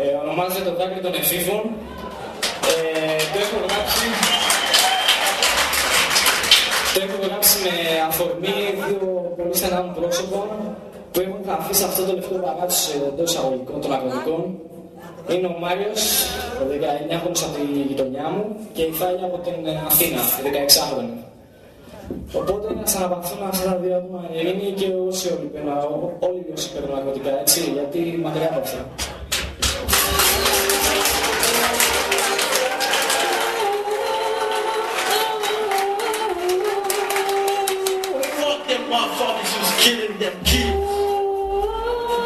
Ε, ονομάζεται το δάκρυ των εφήβων. Ε, το έχω γράψει... Το έχω γράψει με αφορμή δύο πολύ στενά μου πρόσωπων που έχουν γραφεί σε αυτό το λεπτό παράδοση εντό εισαγωγικών των αγροτικών. Είναι ο Μάριος, ο 19χρονος από τη γειτονιά μου και η Φάλια από την Αθήνα, η 16χρονη. Οπότε να ξαναπαθούν αυτά τα δύο άτομα είναι και όσοι όλοι παίρνουν, όλοι όσοι παίρνουν ναρκωτικά, έτσι, γιατί μακριά από αυτά.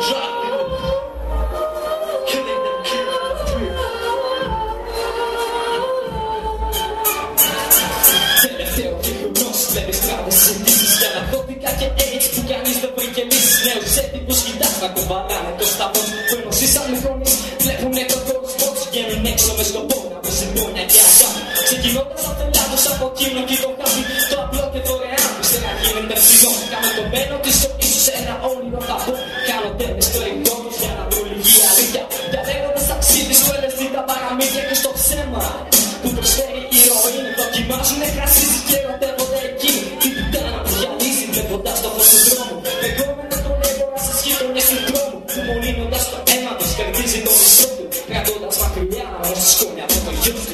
Drop them. Killing them kids in the street. Τελευταίο γεγονός με στράτες συνήθεις για ναρκωτικά και AIDS που κανείς δεν βρήκε λύσεις Νέους έτυπους κοιτάς να κουβαλάνε το σταυρό που ενώ ζήσαν χρόνες βλέπουνε το κόσμο τους βγαίνουν έξω με σκοπό να βρουν συμπόνια και αγάπη Ξεκινώντας αφελά τους από εκείνο και το χάπι το απλό και δωρεάν που ύστερα γίνεται ψηλό Κάνω το μένο της Δοκιμάζουνε κρασίζει και ερωτεύονται εκεί. Την πουτάνα που γυαλίζει βλέποντας το φως του δρόμου. Εγώ με τον έμπορα στις γειτονιές του δρόμου Που μολύνοντας το αίμα τους κερδίζει το μισό του. Κρατώντας μακριά όμως τη σκόνη από το γιο του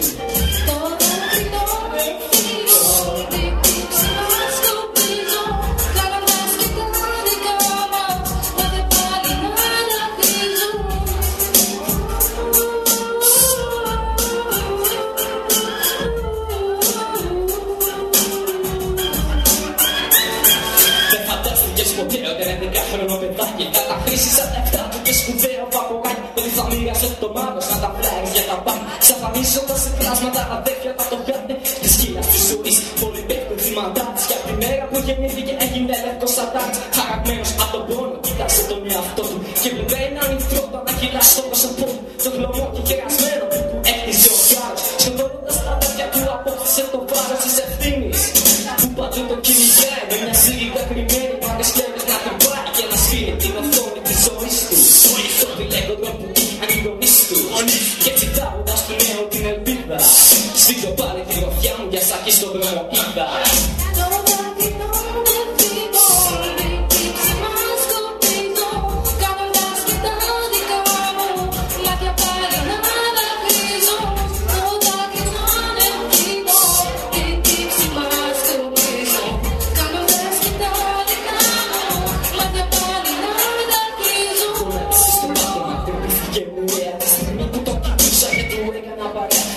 και σπουδαίο παπογάκι Ότι θα μοίρασε το μάγος σαν τα φλάρες για τα πάντα Ξαφανίζοντας σε πλάσματα αδέρφια τα το χάρτη Της σκύλας της ζωής Πολύ πέφτουν θύματα της Και απ' τη μέρα που γεννήθηκε έγινε λευκός σατάνης Χαραγμένος από τον πόνο κοίταξε τον εαυτό του του. Και τσιτάροντας του νέου την ελπίδα Σφίγγω πάλι τη γροφιά μου για σακί στον δρόμο είδα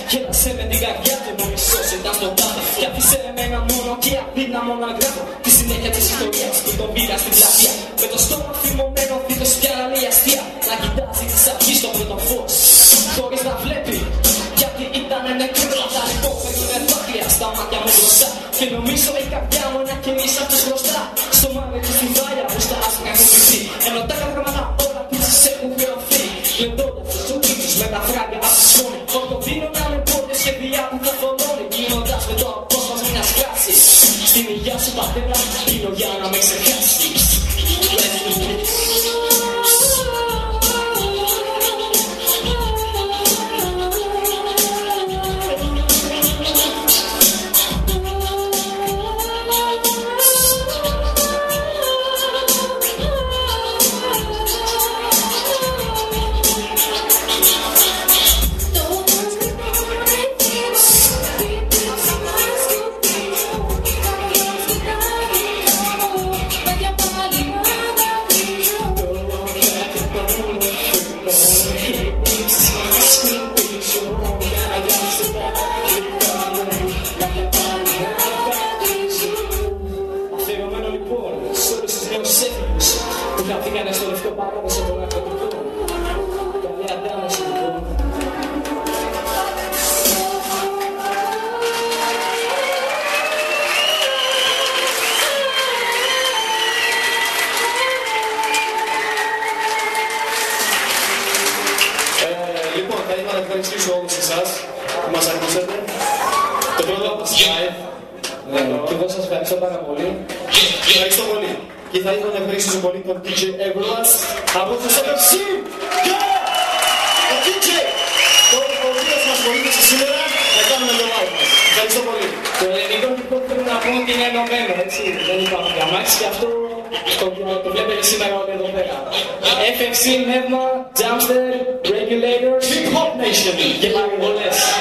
παρέα Γέλασε με την καρδιά του, μου μισός ήταν το πάντα Κι άφησε εμένα μόνο και αδύναμο να γράφω Τη συνέχεια της ιστορίας που τον πήρα στην πλατεία. Με το στόμα φημωμένο, φύτος πια λέει αστεία. Να κοιτάζει της αυγής στο πρώτο φως. Χωρίς να βλέπει γιατί ήταν νεκρός. Τα υπόφερνε δάκρυα στα μάτια μου μπροστά. Και νομίζω η καρδιά Στην υγειά σου πατέρα πίνω για να με ξεχάσεις ευχαριστήσω όλους εσάς που μας ακούσατε. Το πρώτο live. Ε, και εγώ σας ευχαριστώ πάρα πολύ. Ευχαριστώ πολύ. Και θα ήθελα να ευχαριστήσω πολύ τον DJ Ευρώας από το Σεπευσί. Και ο DJ, τον οποίος μας βοήθησε σήμερα να κάνουμε το live μας. Ευχαριστώ πολύ. Το ελληνικό λοιπόν πρέπει να πούμε ότι είναι ενωμένο, έτσι. Δεν υπάρχουν καμάξι και αυτό το, το βλέπετε σήμερα όλοι εδώ πέρα. FFC, Nevma, Dumpster, Regulator. Get my bullets.